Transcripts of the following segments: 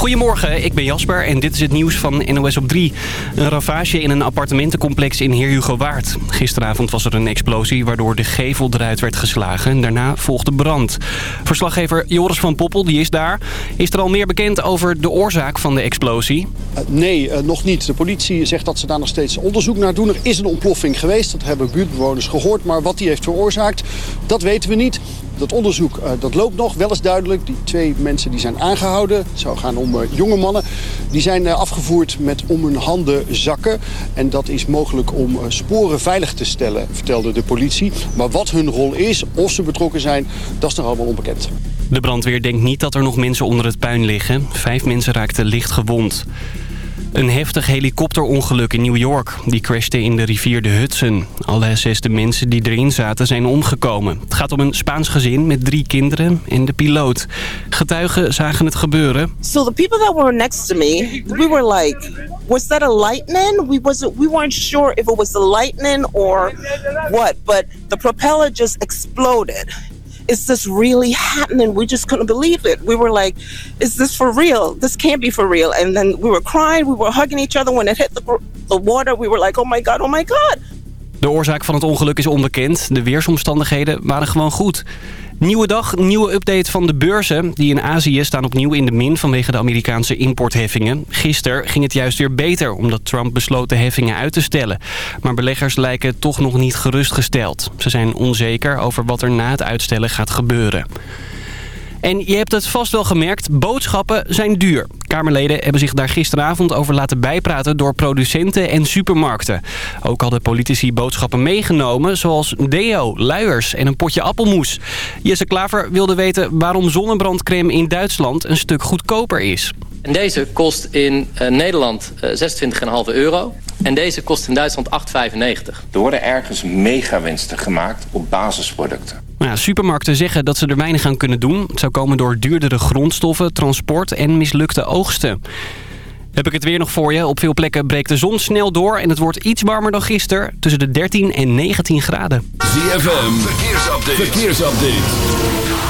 Goedemorgen, ik ben Jasper en dit is het nieuws van NOS op 3. Een ravage in een appartementencomplex in Heer Waard. Gisteravond was er een explosie waardoor de gevel eruit werd geslagen. Daarna volgde brand. Verslaggever Joris van Poppel die is daar. Is er al meer bekend over de oorzaak van de explosie? Uh, nee, uh, nog niet. De politie zegt dat ze daar nog steeds onderzoek naar doen. Er is een ontploffing geweest, dat hebben buurtbewoners gehoord. Maar wat die heeft veroorzaakt, dat weten we niet. Dat onderzoek uh, dat loopt nog, wel eens duidelijk. Die twee mensen die zijn aangehouden, het zou gaan om uh, jonge mannen... die zijn uh, afgevoerd met om hun handen zakken. En dat is mogelijk om sporen veilig te stellen, vertelde de politie. Maar wat hun rol is, of ze betrokken zijn, dat is nog allemaal onbekend. De brandweer denkt niet dat er nog mensen onder het puin liggen. Vijf mensen raakten licht gewond. Een heftig helikopterongeluk in New York. Die crashte in de rivier de Hudson. Alle zesde mensen die erin zaten zijn omgekomen. Het gaat om een Spaans gezin met drie kinderen en de piloot. Getuigen zagen het gebeuren. So the people that were next to me, we were like, was that a lightning? We wasn't we weren't sure if it was the lightning or what, but the propeller just exploded is this really happening? We just couldn't believe it. We were like, is this for real? This can't be for real. And then we were crying, we were hugging each other. When it hit the, the water, we were like, oh my god, oh my god. De oorzaak van het ongeluk is onbekend. De weersomstandigheden waren gewoon goed. Nieuwe dag, nieuwe update van de beurzen. Die in Azië staan opnieuw in de min vanwege de Amerikaanse importheffingen. Gisteren ging het juist weer beter omdat Trump besloot de heffingen uit te stellen. Maar beleggers lijken toch nog niet gerustgesteld. Ze zijn onzeker over wat er na het uitstellen gaat gebeuren. En je hebt het vast wel gemerkt, boodschappen zijn duur. Kamerleden hebben zich daar gisteravond over laten bijpraten door producenten en supermarkten. Ook hadden politici boodschappen meegenomen, zoals deo, luiers en een potje appelmoes. Jesse Klaver wilde weten waarom zonnebrandcrème in Duitsland een stuk goedkoper is. En deze kost in uh, Nederland uh, 26,5 euro. En deze kost in Duitsland 8,95. Er worden ergens megawinsten gemaakt op basisproducten. Nou ja, supermarkten zeggen dat ze er weinig aan kunnen doen. Het zou komen door duurdere grondstoffen, transport en mislukte oogsten. Heb ik het weer nog voor je. Op veel plekken breekt de zon snel door en het wordt iets warmer dan gisteren. Tussen de 13 en 19 graden. ZFM, verkeersupdate. verkeersupdate.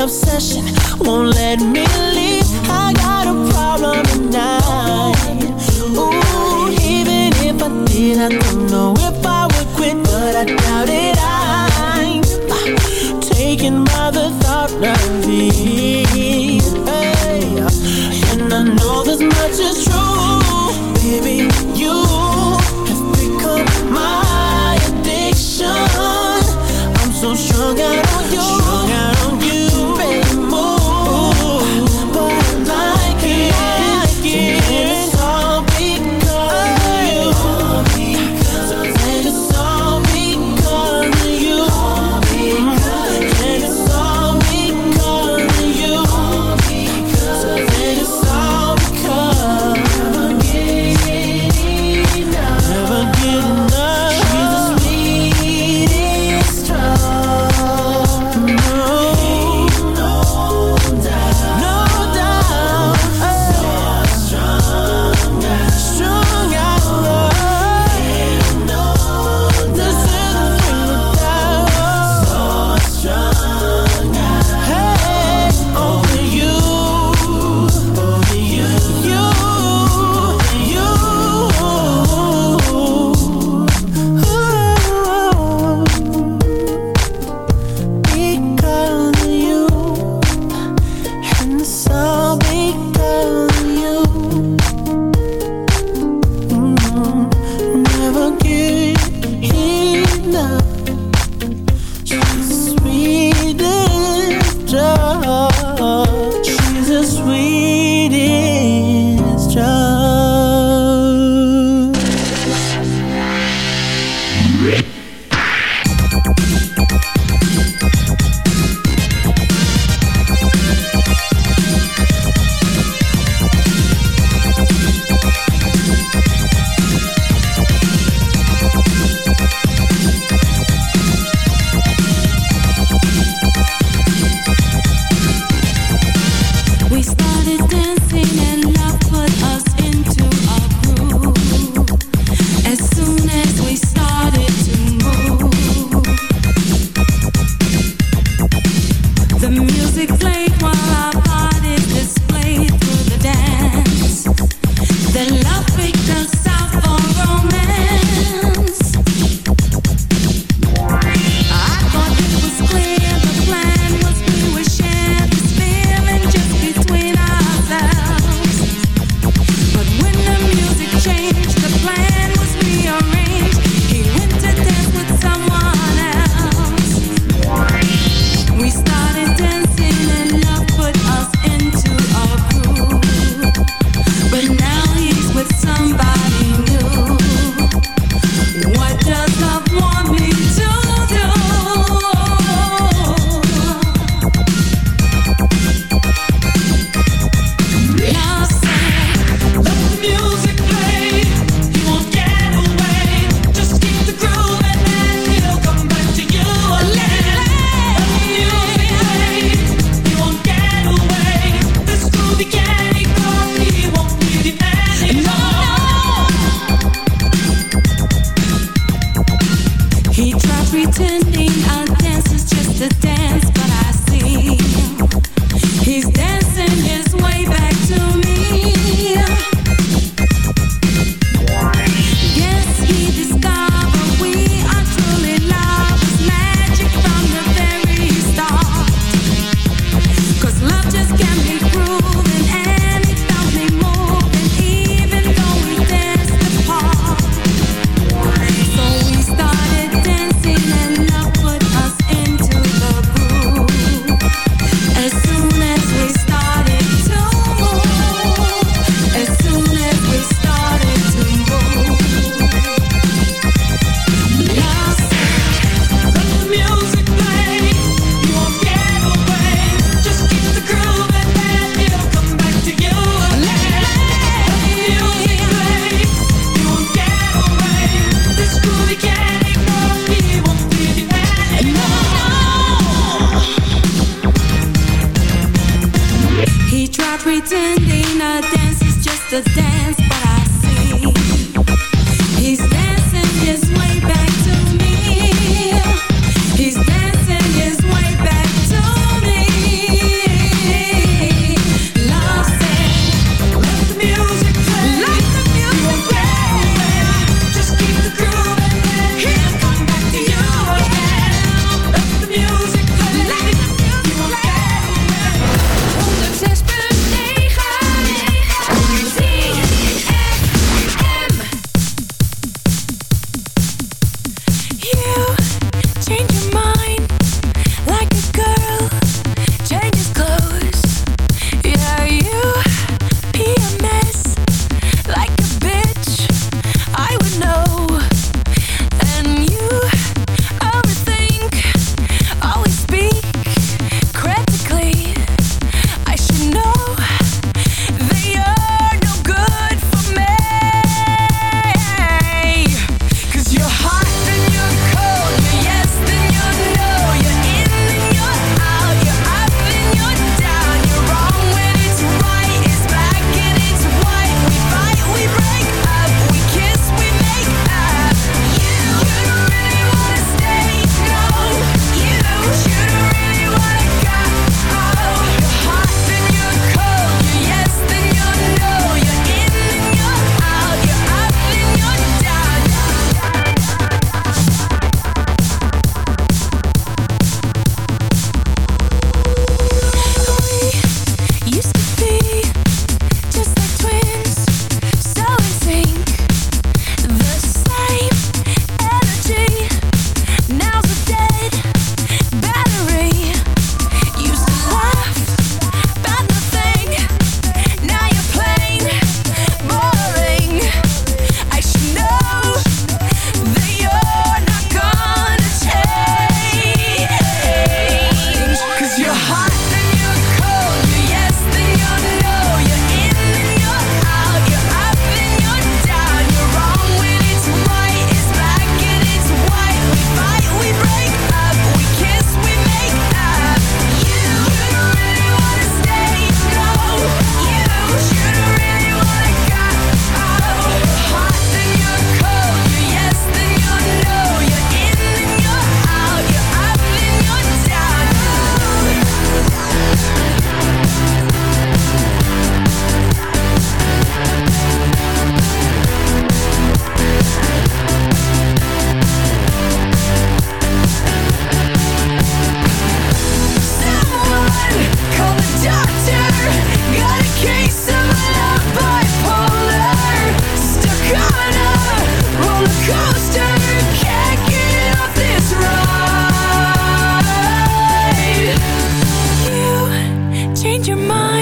Obsession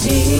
see.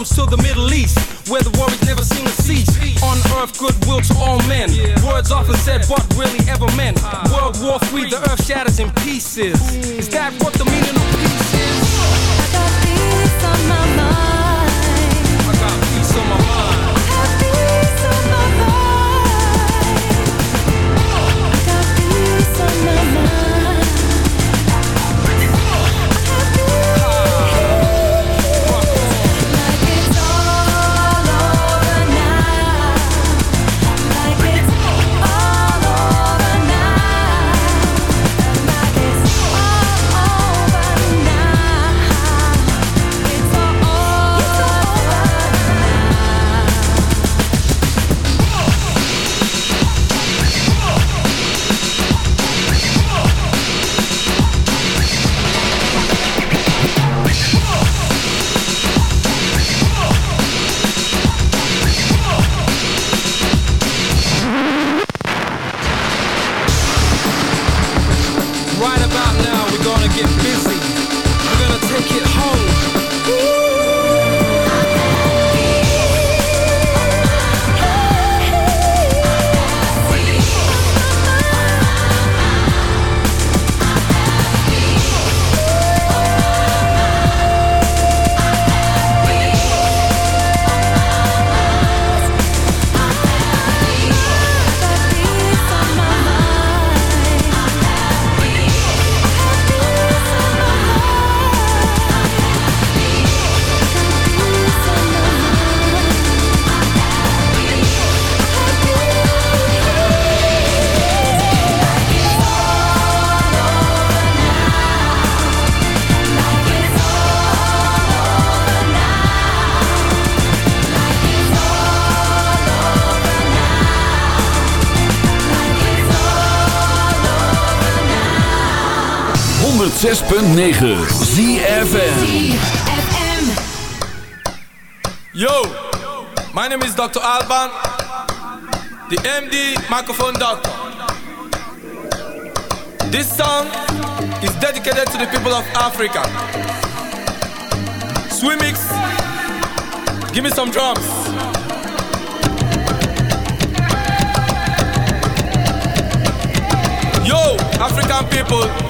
comes to the Middle East, where the war is never seen to cease. On earth, goodwill to all men. Words often said, but really ever meant. World War III, the earth shatters in pieces. Is that what the meaning of 106.9 ZFM Yo, my name is Dr. Alban, the MD microphone doctor. This song is dedicated to the people of Africa. SweMix, give me some drums. Yo, African people,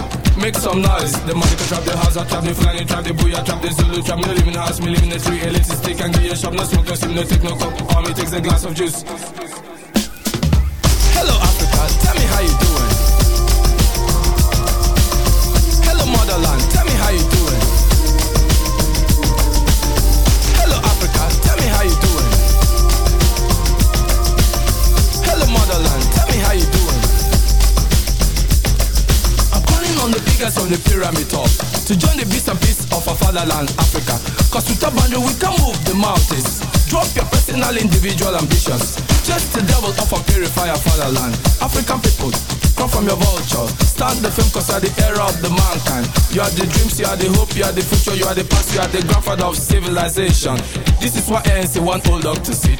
Make some noise. The money can trap the house, I trap the flying, trap the booyah, trap the Zulu, trap me live in the house, me live in the tree, elite stick and give a shop, no smoke, no steam, no take no cup. All me takes a glass of juice. Biggest of the pyramid top to join the beast and peace of our fatherland, Africa. Cause with a boundary we can move the mountains. Drop your personal, individual ambitions. Just the devil of a purifier fatherland. African people, come from your vulture. Start the film cause you are the era of the mankind. You are the dreams, you are the hope, you are the future, you are the past, you are the grandfather of civilization. This is why ANC want old dog to sit.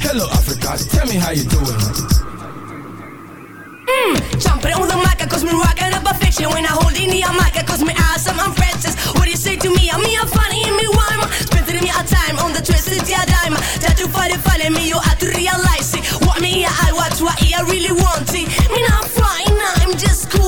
Hello, Africa, tell me how you doing. Mm, jumping on the mic, cause me rockin' up a fiction. When I hold in the mic, cause me awesome, I'm Francis What do you say to me? I'm me, I'm funny, and me rhyme Spending me a time on the twisted yeah dime? That you find it funny, me, you have to realize it. What me, I watch, what I really want it. Me not flying, I'm just cooling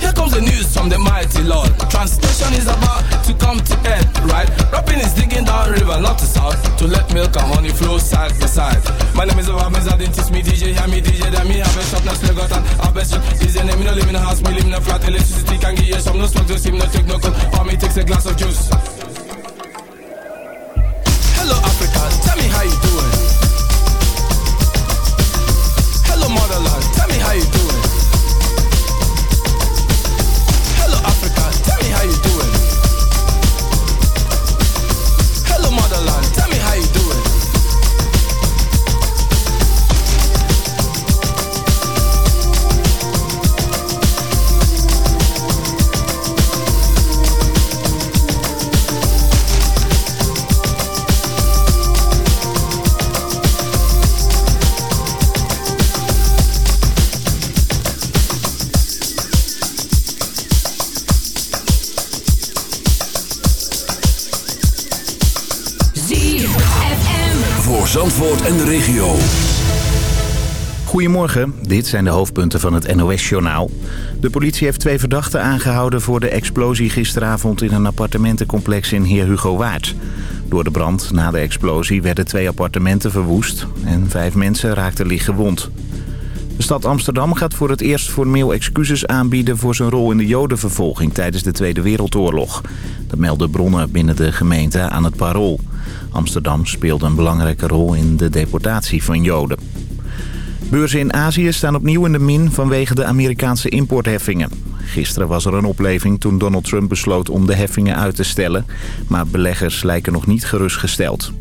Here comes the news from the mighty Lord. Translation is about to come to end, right? Rapping is digging down river, not to south, to let milk and honey flow side by side. My name is Obamiz, I didn't teach me DJ, hear me DJ, then me have a shop, now still got an have a shop. Your name, me no live in a house, me live in a flat, electricity can give you some, no smoke, no steam, no take no cold, or me takes a glass of juice. Zandvoort en de regio. Goedemorgen, dit zijn de hoofdpunten van het NOS-journaal. De politie heeft twee verdachten aangehouden voor de explosie gisteravond in een appartementencomplex in Heer Hugo Waard. Door de brand na de explosie werden twee appartementen verwoest en vijf mensen raakten licht gewond. De stad Amsterdam gaat voor het eerst formeel excuses aanbieden voor zijn rol in de jodenvervolging tijdens de Tweede Wereldoorlog. Dat melden bronnen binnen de gemeente aan het Parool. Amsterdam speelde een belangrijke rol in de deportatie van joden. Beurzen in Azië staan opnieuw in de min vanwege de Amerikaanse importheffingen. Gisteren was er een opleving toen Donald Trump besloot om de heffingen uit te stellen. Maar beleggers lijken nog niet gerustgesteld.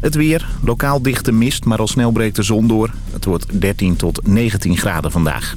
Het weer, lokaal dichte mist, maar al snel breekt de zon door. Het wordt 13 tot 19 graden vandaag.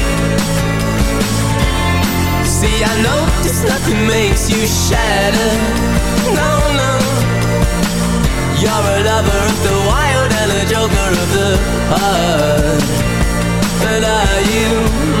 See, I notice nothing makes you shatter. No, no. You're a lover of the wild and a joker of the heart. But are you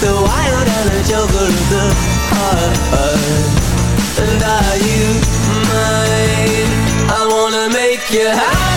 the wild and a joker of the heart And are you mine? I wanna make you happy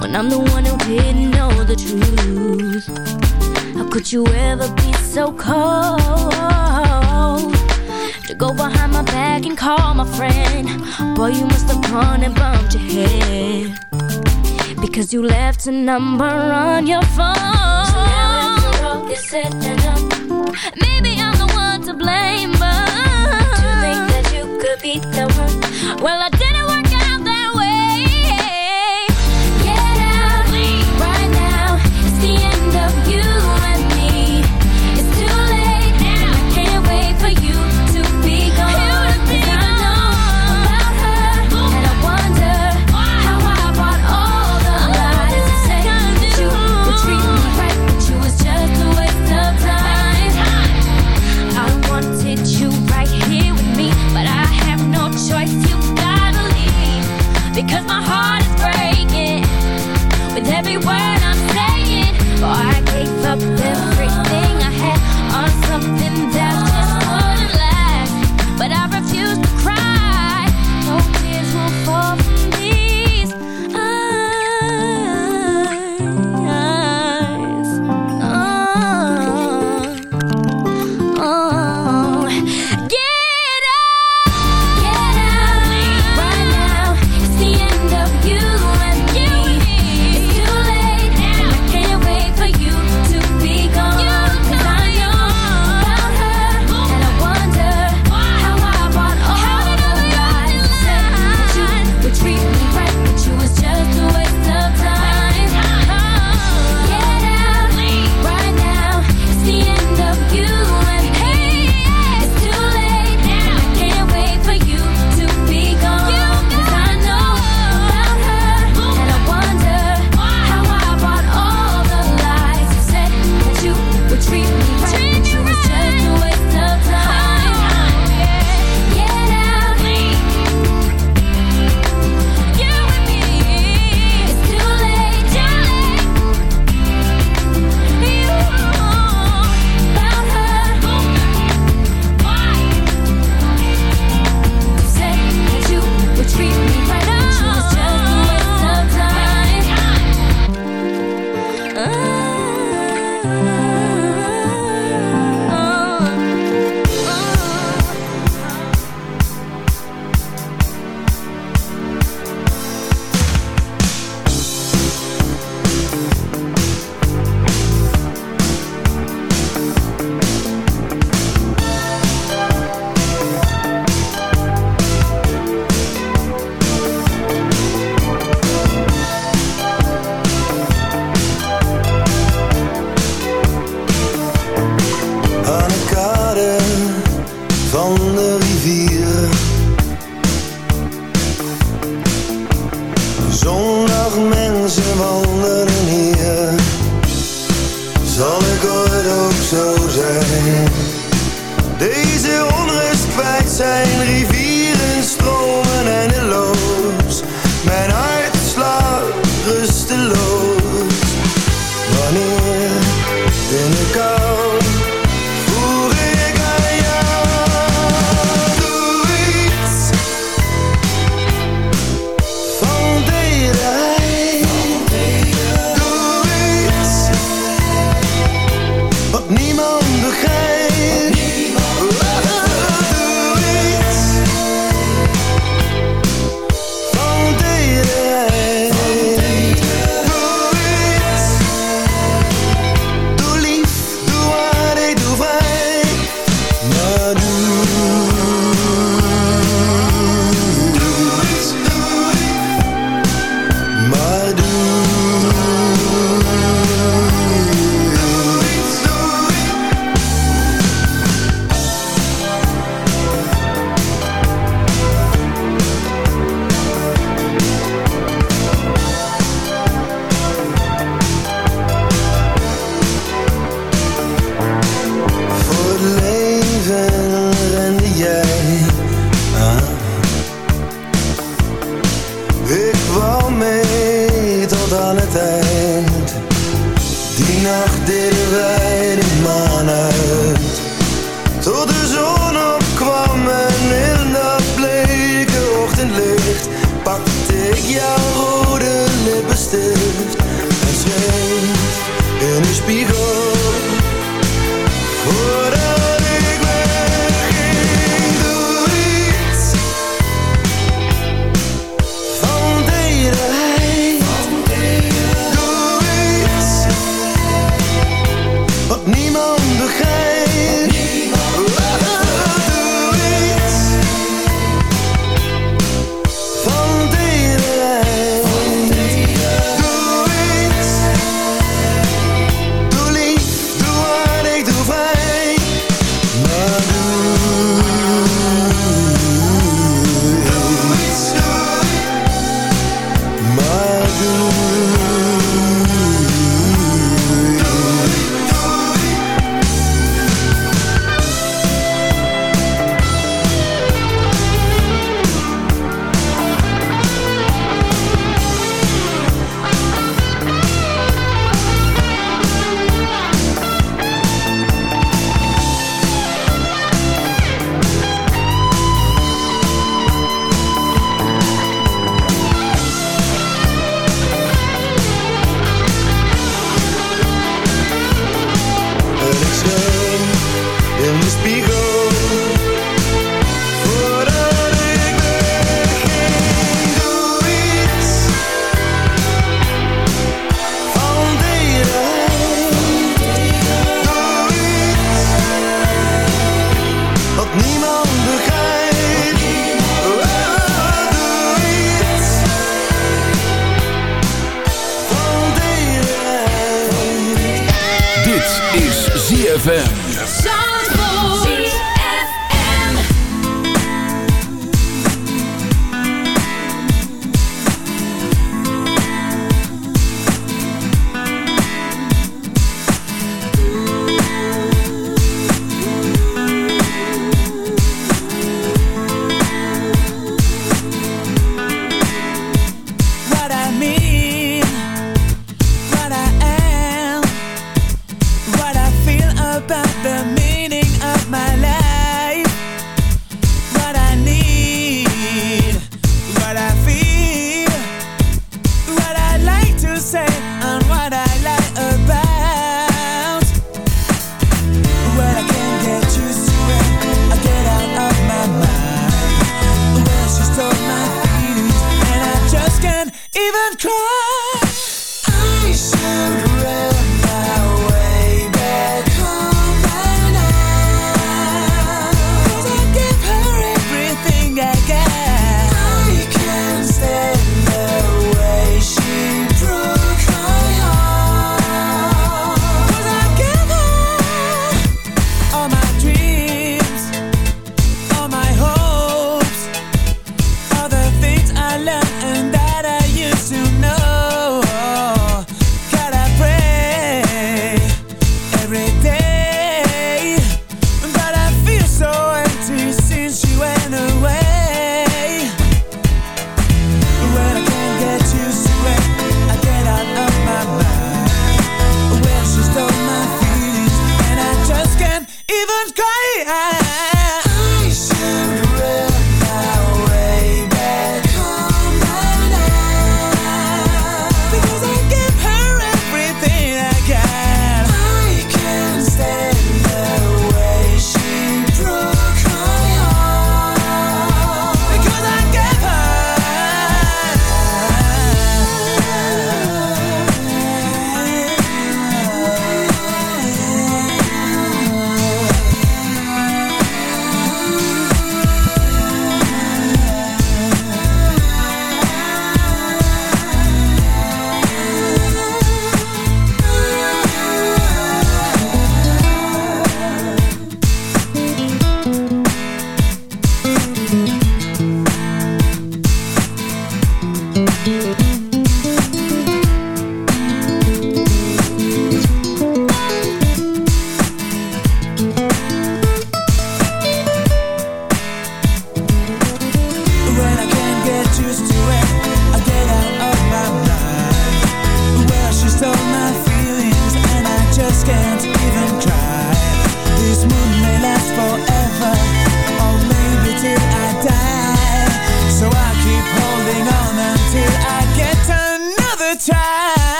When I'm the one who didn't know the truth How could you ever be so cold? To go behind my back and call my friend. Boy, you must have gone and bumped your head. Because you left a number on your phone. So now after all is said and done Maybe I'm the one to blame, but. Do you think that you could be the one. Well, I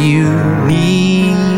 you need.